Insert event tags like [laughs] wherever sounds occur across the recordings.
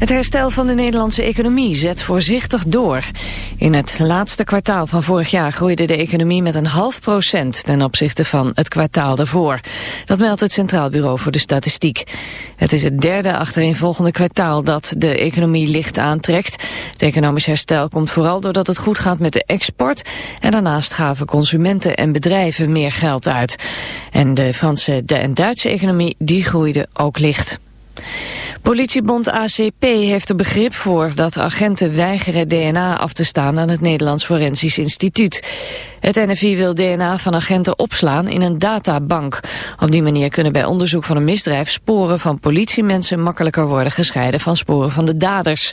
Het herstel van de Nederlandse economie zet voorzichtig door. In het laatste kwartaal van vorig jaar groeide de economie met een half procent ten opzichte van het kwartaal daarvoor. Dat meldt het Centraal Bureau voor de Statistiek. Het is het derde achtereenvolgende kwartaal dat de economie licht aantrekt. Het economisch herstel komt vooral doordat het goed gaat met de export en daarnaast gaven consumenten en bedrijven meer geld uit. En de Franse en Duitse economie die groeide ook licht. Politiebond ACP heeft er begrip voor dat agenten weigeren DNA af te staan aan het Nederlands Forensisch Instituut. Het NFI wil DNA van agenten opslaan in een databank. Op die manier kunnen bij onderzoek van een misdrijf sporen van politiemensen makkelijker worden gescheiden van sporen van de daders.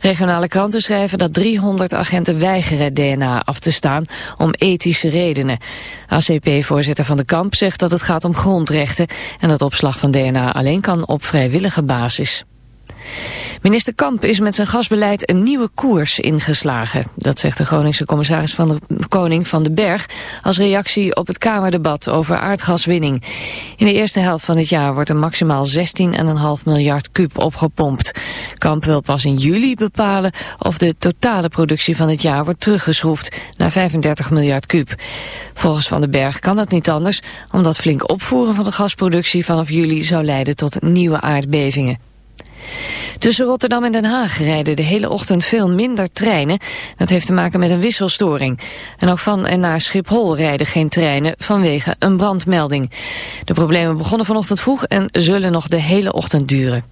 Regionale kranten schrijven dat 300 agenten weigeren DNA af te staan om ethische redenen. ACP-voorzitter Van de Kamp zegt dat het gaat om grondrechten en dat opslag van DNA alleen kan op vrijwillige basis. Minister Kamp is met zijn gasbeleid een nieuwe koers ingeslagen. Dat zegt de Groningse commissaris van de Koning van de Berg... als reactie op het Kamerdebat over aardgaswinning. In de eerste helft van het jaar wordt er maximaal 16,5 miljard kuub opgepompt. Kamp wil pas in juli bepalen of de totale productie van het jaar wordt teruggeschroefd... naar 35 miljard kuub. Volgens Van den Berg kan dat niet anders... omdat flink opvoeren van de gasproductie vanaf juli zou leiden tot nieuwe aardbevingen. Tussen Rotterdam en Den Haag rijden de hele ochtend veel minder treinen. Dat heeft te maken met een wisselstoring. En ook van en naar Schiphol rijden geen treinen vanwege een brandmelding. De problemen begonnen vanochtend vroeg en zullen nog de hele ochtend duren.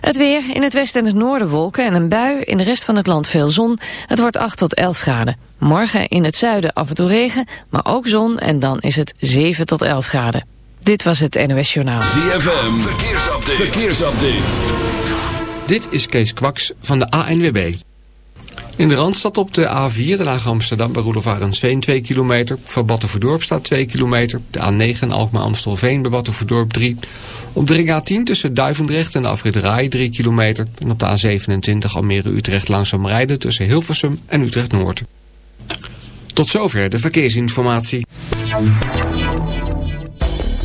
Het weer, in het westen en het noorden wolken en een bui, in de rest van het land veel zon. Het wordt 8 tot 11 graden. Morgen in het zuiden af en toe regen, maar ook zon en dan is het 7 tot 11 graden. Dit was het NOS Journaal. ZFM, verkeersupdate. verkeersupdate. Dit is Kees Kwaks van de ANWB. In de Randstad op de A4, de Laag Amsterdam, bij Roelofarensveen 2 kilometer. Voor Battenverdorp staat 2 kilometer. De A9 Alkmaar-Amstelveen bij Battenverdorp 3. Op de ring A10 tussen Duivendrecht en de afrit Rai 3 kilometer. En op de A27 Almere-Utrecht langzaam rijden tussen Hilversum en Utrecht-Noord. Tot zover de verkeersinformatie.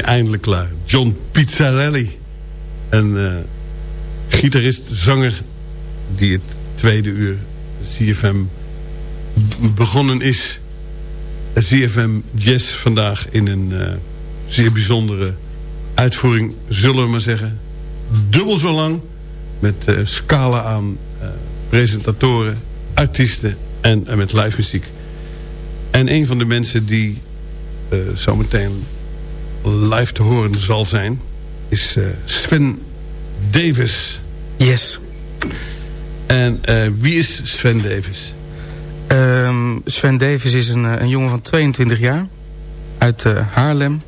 Eindelijk klaar. John Pizzarelli. Een eh, gitarist, zanger... die het tweede uur CFM begonnen is. CFM Jazz vandaag in een eh, zeer bijzondere uitvoering, zullen we maar zeggen. Dubbel zo lang, met uh, scala aan presentatoren, artiesten en, en met live muziek. En een van de mensen die zometeen live te horen zal zijn... is Sven Davis. Yes. En uh, wie is Sven Davis? Um, Sven Davis is een, een jongen van 22 jaar. Uit Haarlem.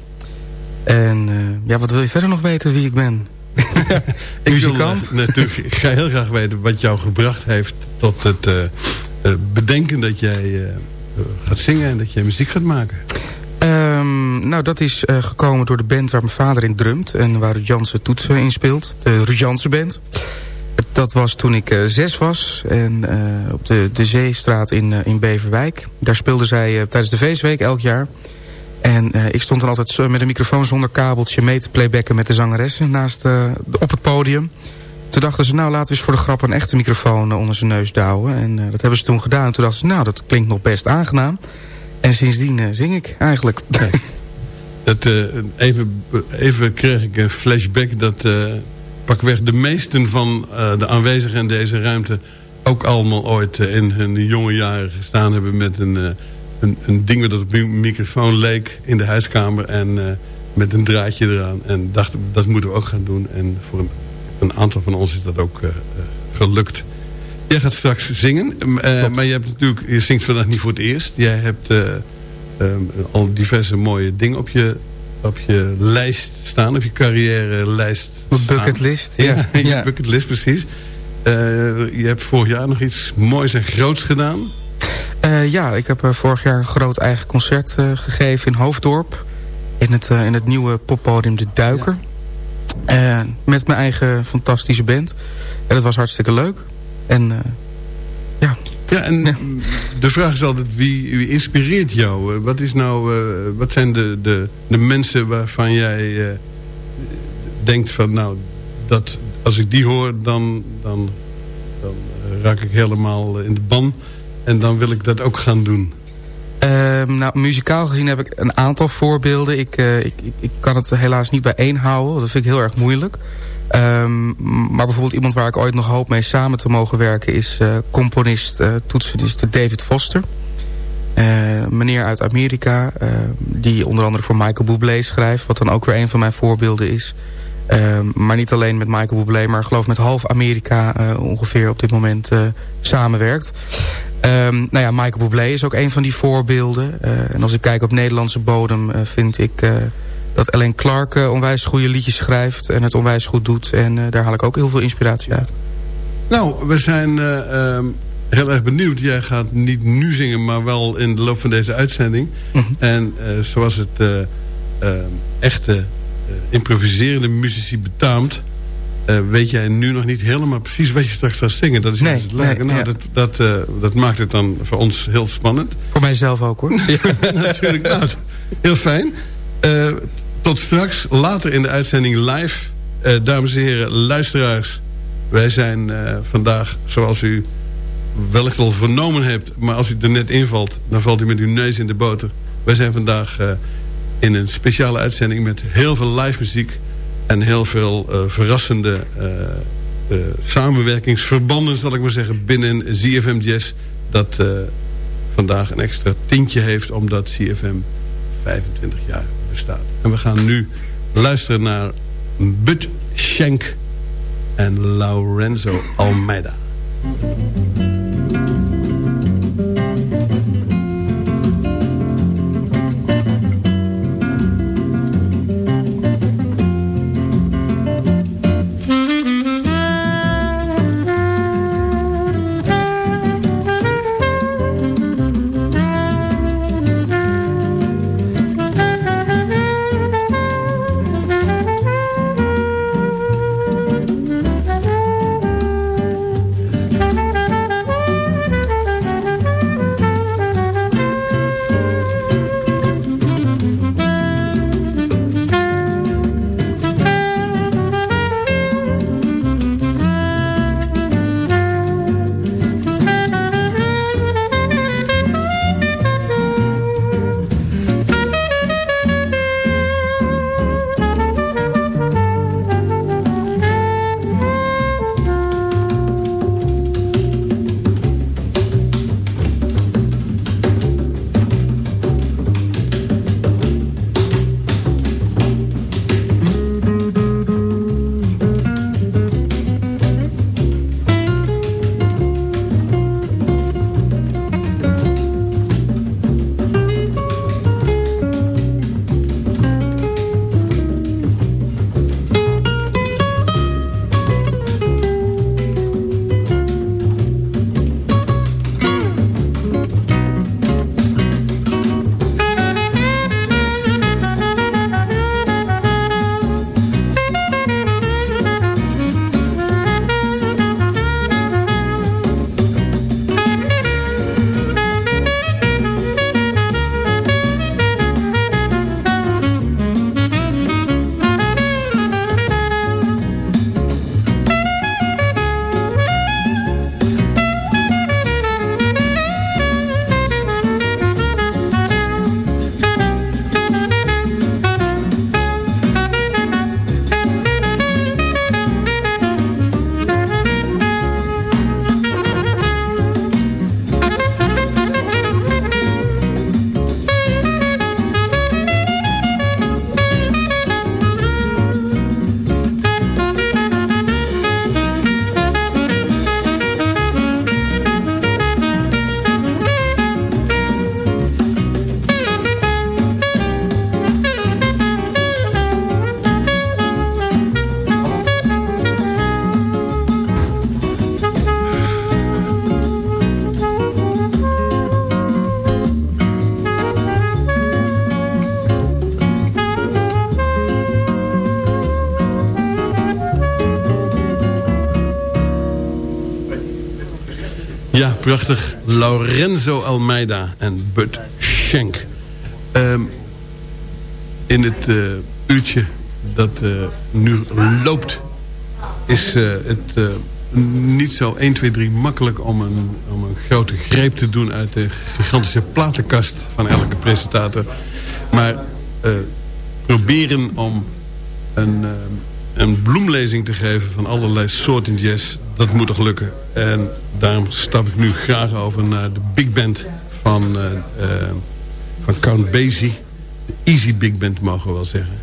En ja, wat wil je verder nog weten wie ik ben? [laughs] [laughs] ik Muzikant? Wil, natuurlijk, ik ga heel graag weten wat jou gebracht heeft tot het bedenken dat jij gaat zingen en dat jij muziek gaat maken. Nou, dat is gekomen door de band waar mijn vader in drumt. En waar Jansen toetsen in speelt. De Ruud Band. Dat was toen ik uh, zes was. En uh, op de, de Zeestraat in, in Beverwijk. Daar speelden zij tijdens de feestweek elk jaar. En ik stond dan altijd met een microfoon zonder kabeltje mee te playbacken met de zangeressen naast, op het podium. Toen dachten ze, nou laten we eens voor de grap een echte microfoon onder zijn neus douwen. En dat hebben ze toen gedaan. En toen dachten ze, nou dat klinkt nog best aangenaam. En sindsdien zing ik eigenlijk. [laughs] Dat, even, even kreeg ik een flashback dat pakweg de meesten van uh, de aanwezigen in deze ruimte... ook allemaal ooit uh, in hun jonge jaren gestaan hebben... met een, uh, een, een ding dat op een microfoon leek in de huiskamer... en met een draadje eraan. En dachten, dat moeten we ook gaan doen. En voor een, een aantal van ons is dat ook gelukt. Jij gaat straks zingen. maar je, hebt natuurlijk, je zingt vandaag niet voor het eerst. Jij hebt um, al diverse mooie dingen op je op je lijst staan, op je carrière lijst Bucketlist, ja. ja, [laughs] je bucketlist, precies. Uh, je hebt vorig jaar nog iets moois en groots gedaan. Uh, ja, ik heb uh, vorig jaar een groot eigen concert gegeven in Hoofddorp. In het, in het nieuwe poppodium De Duiker. Ja. met mijn eigen fantastische band. En dat was hartstikke leuk. En ja, ja, en de vraag is altijd, wie, wie inspireert jou? Eh, wat, is nou, uh, wat zijn de, de, de mensen waarvan jij uh, denkt van... nou, dat, als ik die hoor, dan, dan, dan raak ik helemaal in de ban. En dan wil ik dat ook gaan doen. Um, nou, muzikaal gezien heb ik een aantal voorbeelden. Ik, ik, ik, ik, kan het helaas niet bij één houden. Dat vind ik heel erg moeilijk. Um, maar bijvoorbeeld iemand waar ik ooit nog hoop mee samen te mogen werken... is uh, componist, uh, toetsenist David Foster. Uh, meneer uit Amerika, die onder andere voor Michael Bublé schrijft... wat dan ook weer een van mijn voorbeelden is. Um, maar niet alleen met Michael Bublé, maar geloof met half Amerika... ongeveer op dit moment samenwerkt. Um, nou ja, Michael Bublé is ook een van die voorbeelden. en als ik kijk op Nederlandse bodem vind ik dat Ellen Clark uh, onwijs goede liedjes schrijft en het onwijs goed doet. En uh, daar haal ik ook heel veel inspiratie uit. Nou, we zijn uh, um, heel erg benieuwd. Jij gaat niet nu zingen, maar wel in de loop van deze uitzending. Mm -hmm. En zoals het ehm, echte improviserende muzici betaamt... weet jij nu nog niet helemaal precies wat je straks gaat zingen. Dat is nee, het leuke. Nee, nou, ja. dat, dat, dat maakt het dan voor ons heel spannend. Voor mijzelf ook hoor. ja, [laughs] natuurlijk. Nou, heel fijn. Tot straks, later in de uitzending live. Uh, dames en heren, luisteraars. Wij zijn uh, vandaag, zoals u wellicht al vernomen hebt... maar als u er net invalt, dan valt u met uw neus in de boter. Wij zijn vandaag uh, in een speciale uitzending... met heel veel live muziek en heel veel verrassende samenwerkingsverbanden... zal ik maar zeggen, binnen ZFM Jazz... dat vandaag een extra tintje heeft... omdat CFM 25 jaar bestaat. En we gaan nu luisteren naar Bud Schenk en Lorenzo Almeida. Prachtig. Lorenzo Almeida en Bud Schenk. Ehm, in het uh, uurtje dat uh, nu loopt... is uh, het niet zo 1, 2, 3 makkelijk om een, om een grote greep te doen... uit de gigantische platenkast van elke presentator. Maar proberen om een, een bloemlezing te geven van allerlei soorten jazz... dat moet toch lukken. En daarom stap ik nu graag over naar de big band van, uh, uh, van Count Basie. De Easy Big Band mogen we wel zeggen.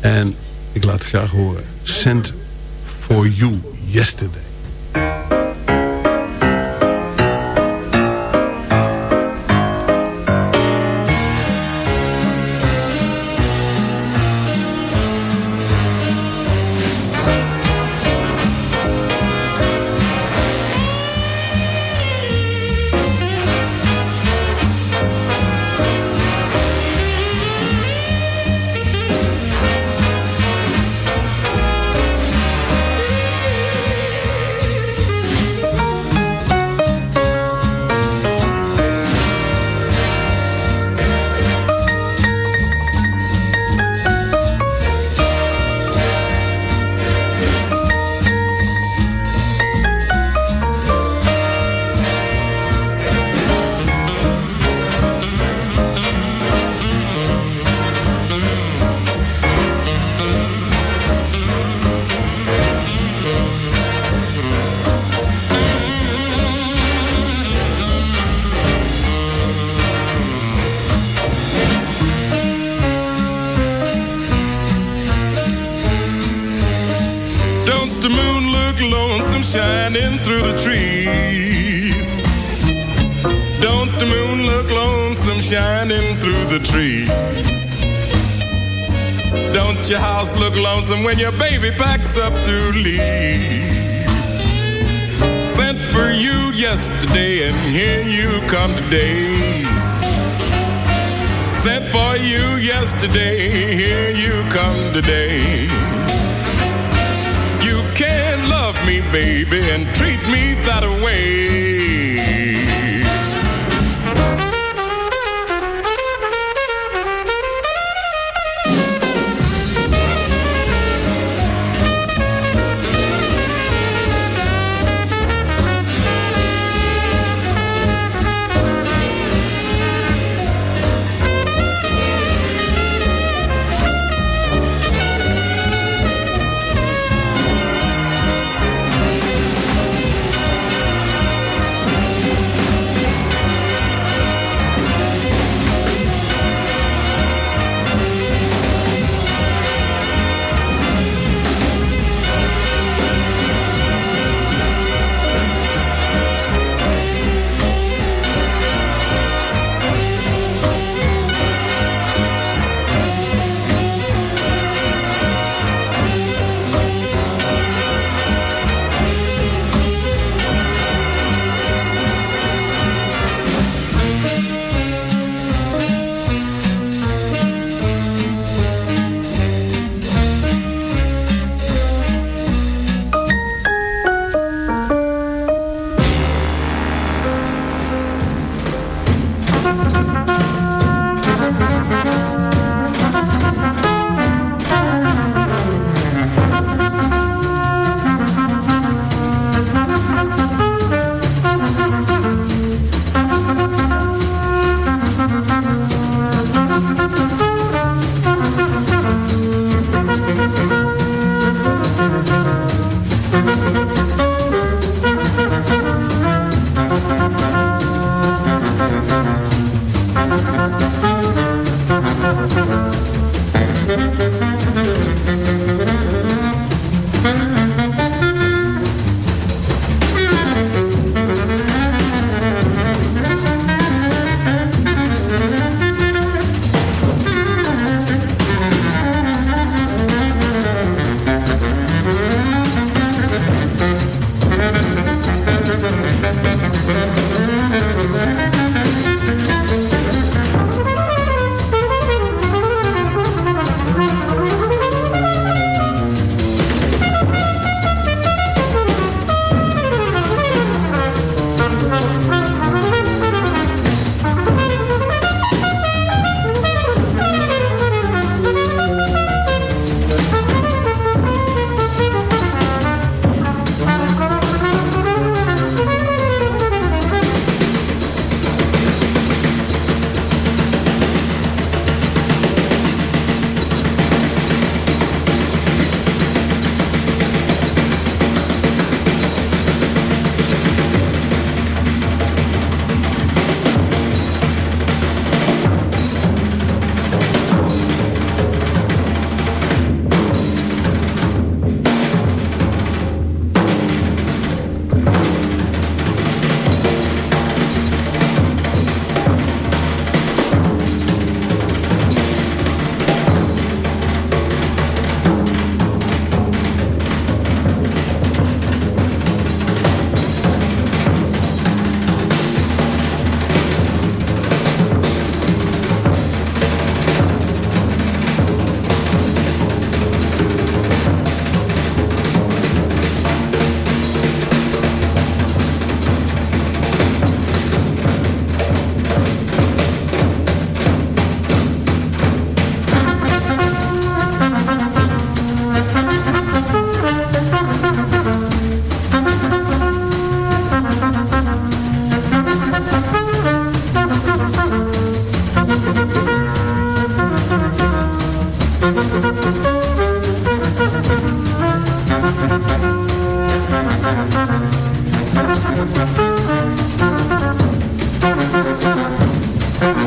En ik laat graag horen. Send for you yesterday.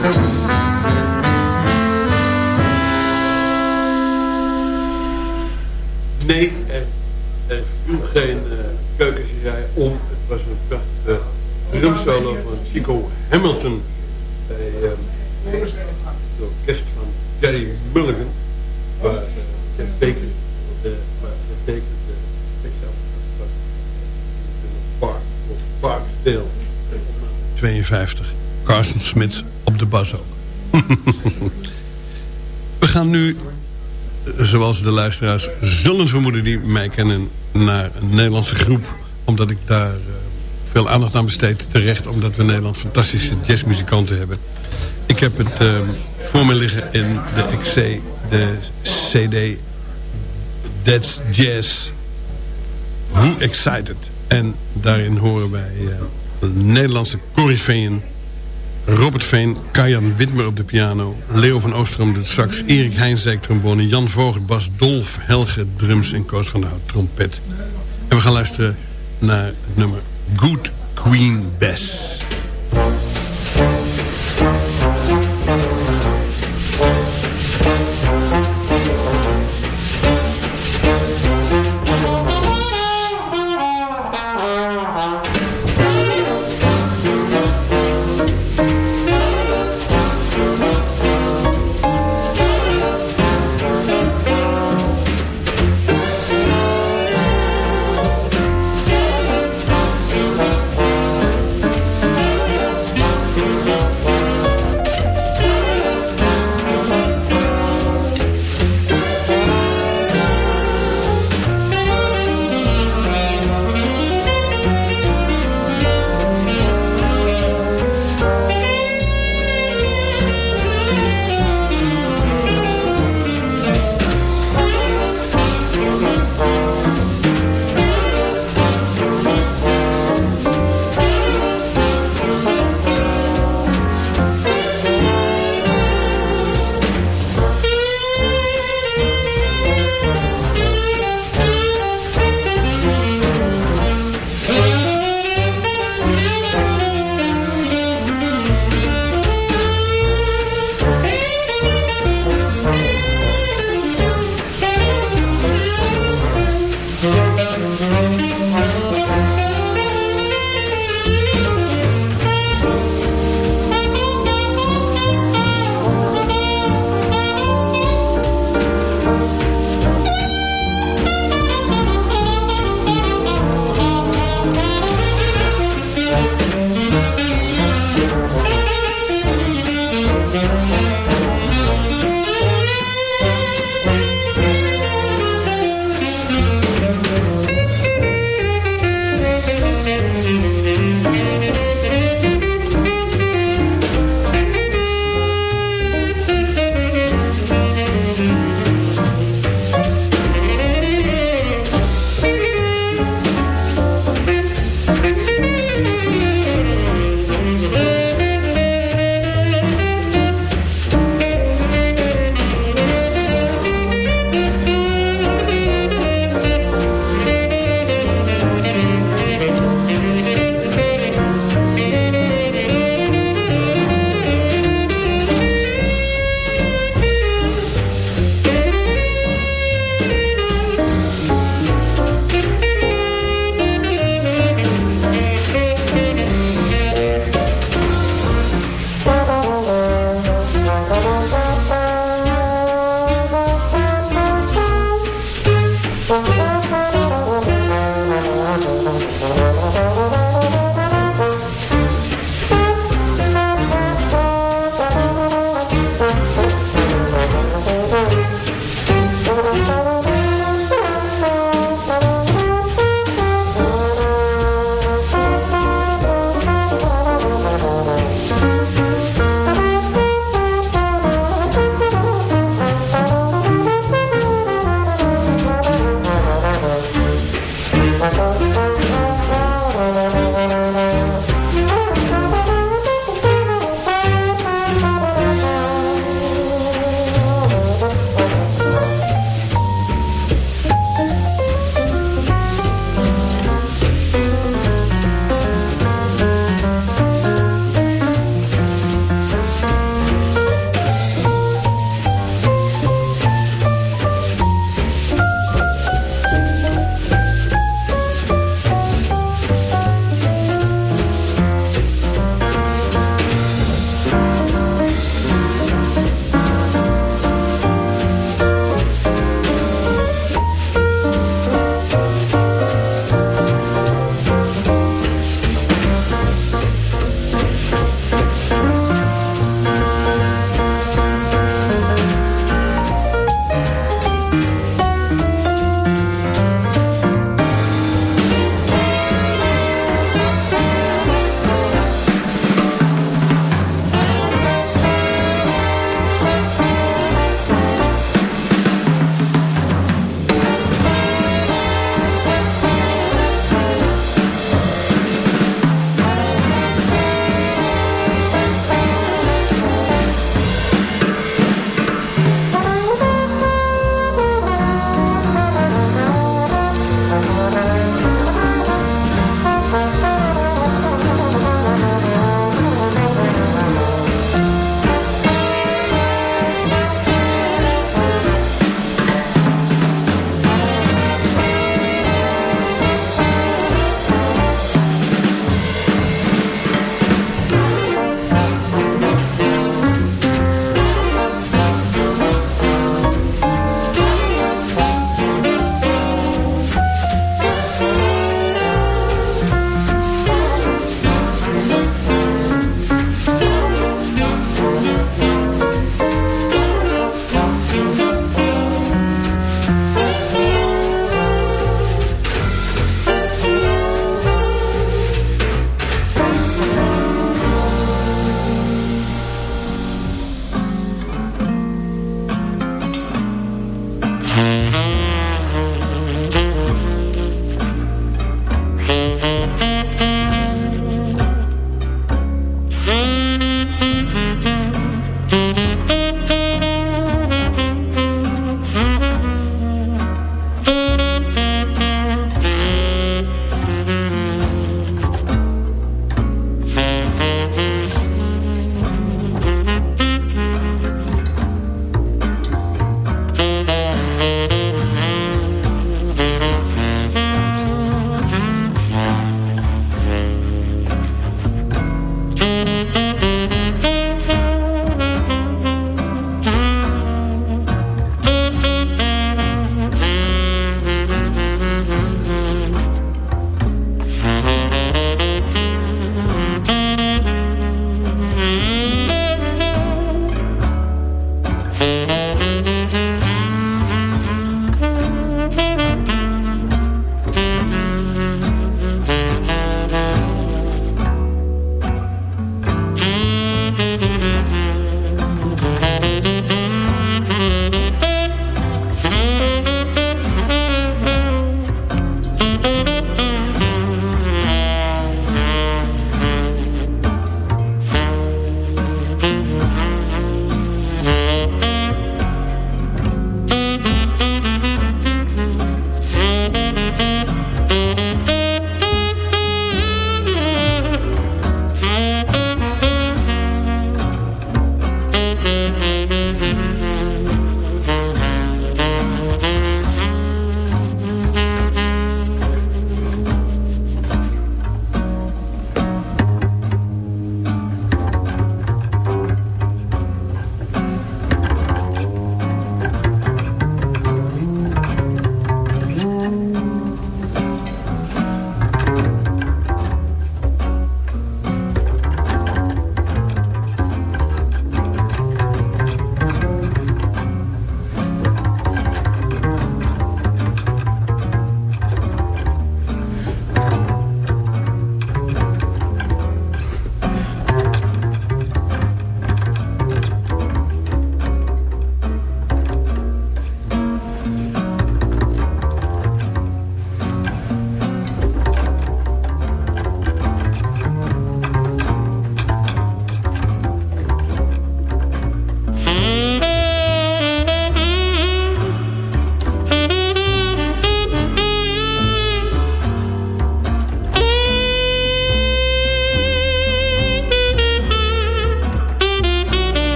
Nee, er, er viel geen eh, keukens. Je om. Het was een prachtige drumsolo van Chico luisteraars zullen vermoeden die mij kennen... naar een Nederlandse groep, omdat ik daar uh, veel aandacht aan besteed. Terecht, omdat we Nederland fantastische jazzmuzikanten hebben. Ik heb het uh, voor me liggen in de XC, de CD That's Jazz. Who Excited. En daarin horen wij uh, Nederlandse corifeeën Robert Veen, Kajan Witmer op de piano... Leo van Oostrom de sax, Erik Heinsdijk trombone... Jan Voogd bas, Dolf Helge drums en Koos van der Hout trompet. En we gaan luisteren naar het nummer Good Queen Bess.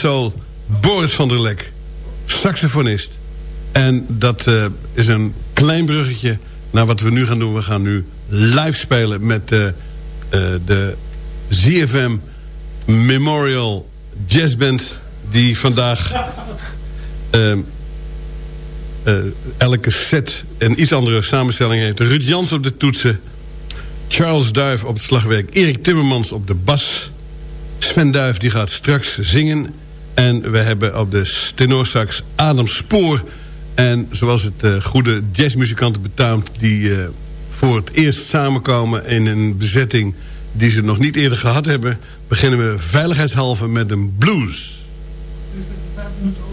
Soul, Boris van der Lek, saxofonist. En dat uh, is een klein bruggetje naar wat we nu gaan doen. We gaan nu live spelen met uh, uh, de ZFM Memorial Jazzband... die vandaag [laughs] elke set een iets andere samenstelling heeft. Ruud Jans op de toetsen... Charles Duif op het slagwerk, Erik Timmermans op de bas... Sven Duif die gaat straks zingen... en we hebben op de tenorsax Adam Spoor... en zoals het uh, goede jazzmuzikanten betaamt... die uh, voor het eerst samenkomen in een bezetting... die ze nog niet eerder gehad hebben... beginnen we veiligheidshalve met een blues... [laughs]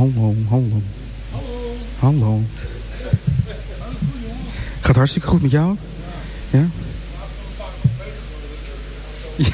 hallo, hallo. Hallo. Gaat hartstikke goed met jou? Ja? ja.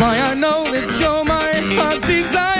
why I know that you're my heart's desire.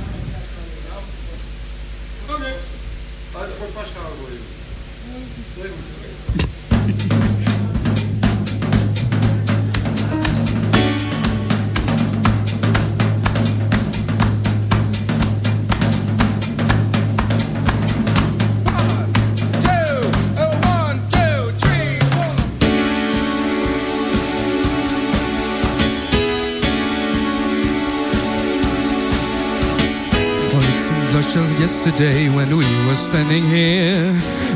standing here.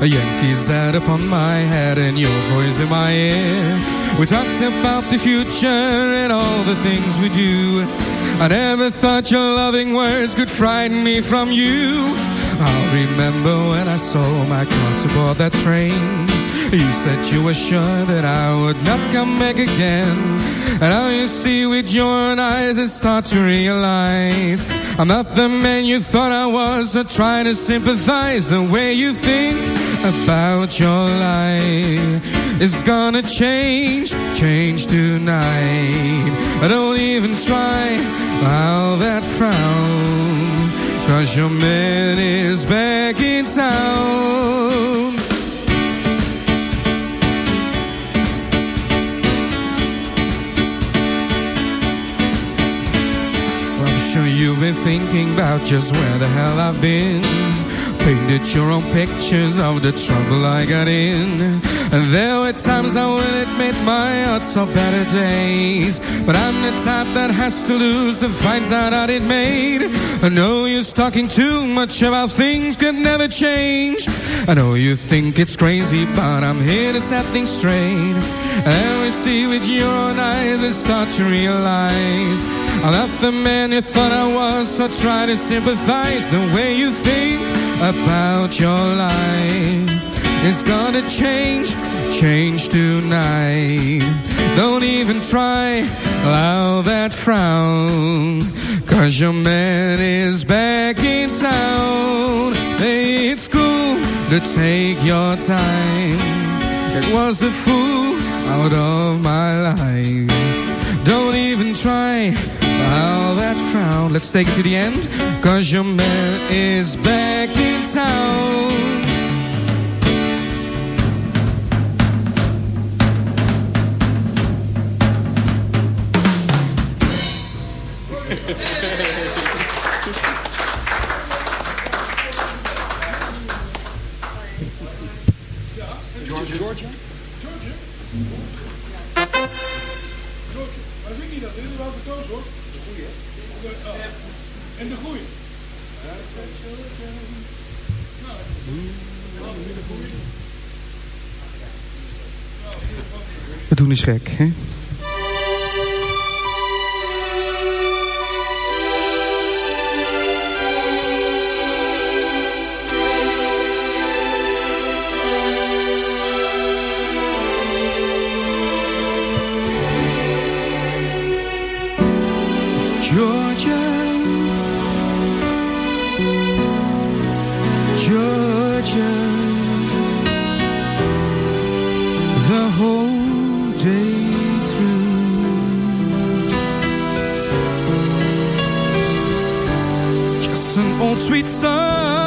A Yankee's hat upon my head and your voice in my ear. We talked about the future and all the things we do. I never thought your loving words could frighten me from you. I'll remember when I saw my car board that train. You said you were sure that I would not come back again. And now you see with your own eyes and start to realize I'm not the man you thought I was. I try to sympathize the way you think about your life. It's gonna change, change tonight. I don't even try all that frown. Cause your man is back in town. You've been thinking about just where the hell I've been. Painted your own pictures of the trouble I got in. And there were times I will admit my odds are better days. But I'm the type that has to lose to find out how it made. I know you're talking too much about things could never change. I know you think it's crazy, but I'm here to set things straight. And we see with your own eyes and start to realize I'm not the man you thought I was, so try to sympathize the way you think about your life. It's gonna change, change tonight. Don't even try, allow that frown. Cause your man is back in town. It's cool to take your time. It was a fool out of my life. Don't even try how that frown. Let's take it to the end. Cause your man is back in town. En de goeie. We doen is gek, hè? Whole day through. Just an old sweet song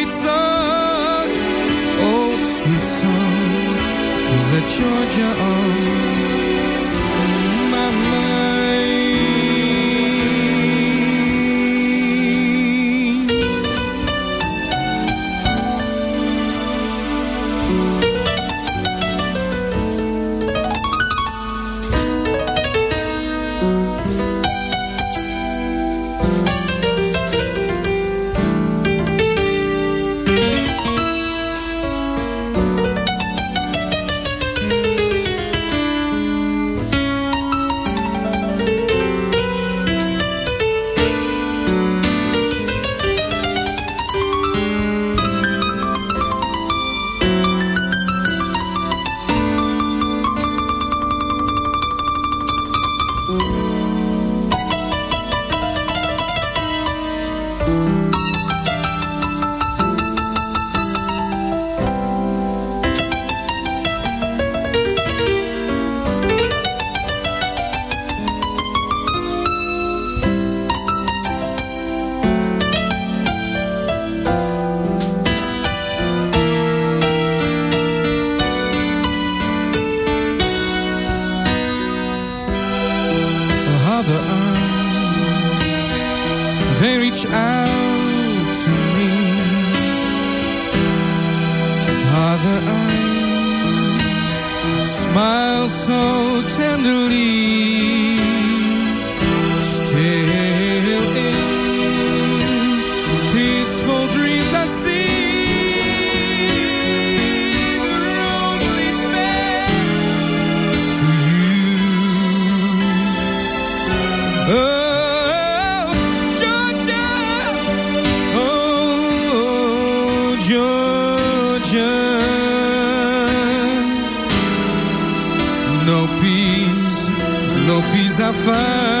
sweet song. Old sweet song. Is Georgia sa fin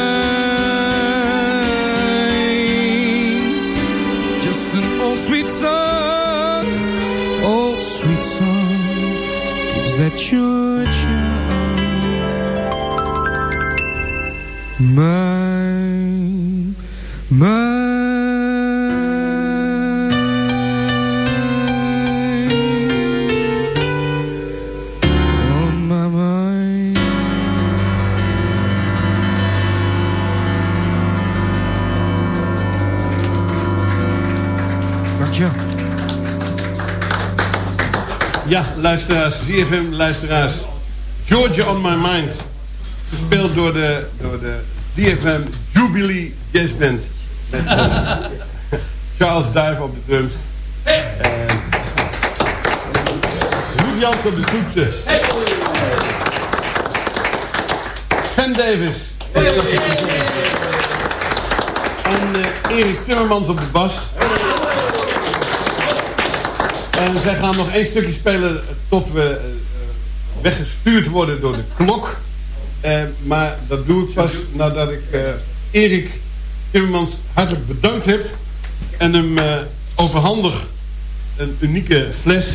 luisteraars, ZFM luisteraars. Georgia on my mind. Gespeeld door de, door de ZFM Jubilee Jazz Band. Met [laughs] eh, Charles Duif op de drums. En Roep Jans op de toetsen. Sven Davis. En eh, Erik Timmermans op de bas. En zij gaan nog één stukje spelen tot we eh, weggestuurd worden door de klok. Eh, maar dat doe ik pas nadat ik eh, Erik Timmermans hartelijk bedankt heb. En hem eh, overhandig een unieke fles.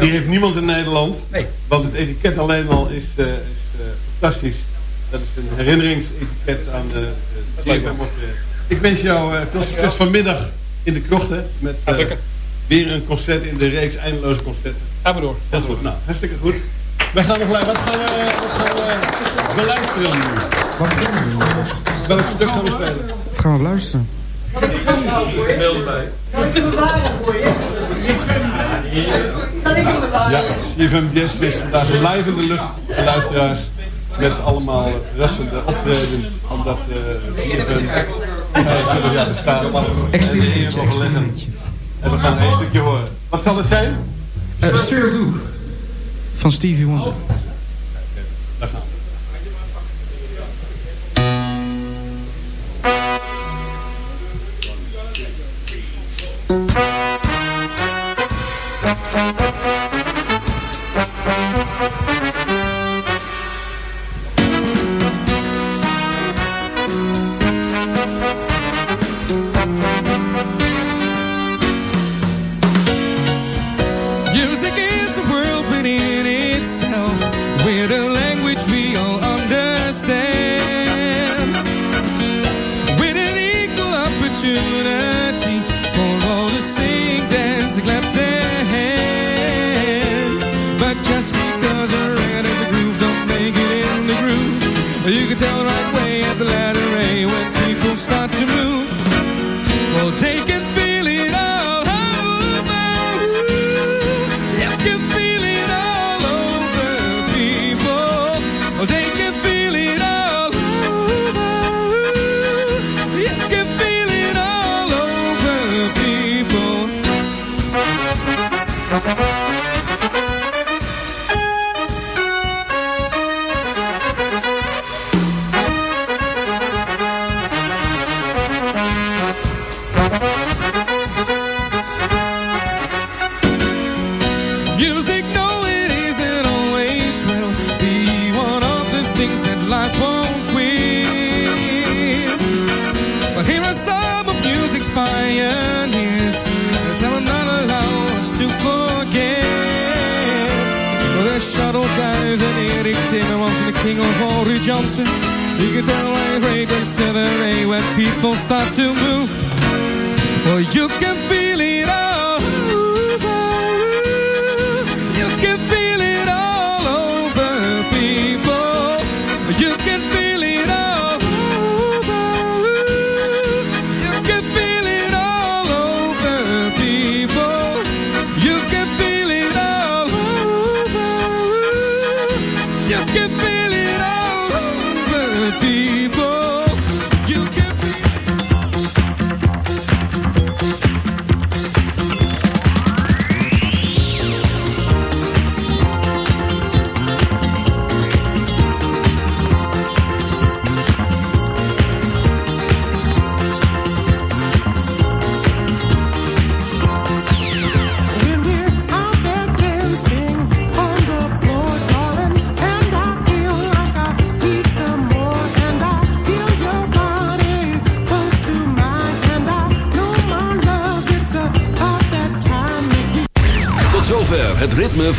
Die heeft niemand in Nederland. Want het etiket alleen al is, eh, is eh, fantastisch. Dat is een herinneringsetiket aan de uh. Ik wens jou eh, veel succes vanmiddag in de krochten. Met eh, weer een concert in de reeks eindeloze concerten. Gaan we door. Heel goed. Nou, hartstikke goed. Wij gaan nog lu- Wat gaan we, wat gaan we beluisteren nu? Wat doen we? Welk stuk gaan we spelen? Wat gaan we beluisteren? Ja, CFM Jazz is vandaag live in de lucht, de luisteraars. Met allemaal verrassende optredens. Omdat uh, CFM 25 jaar bestaat. Experimentje, leggen. En we gaan een stukje horen. Wat zal het zijn? Uh, Surdoek. Van Stevie Wonder. Daar gaan we.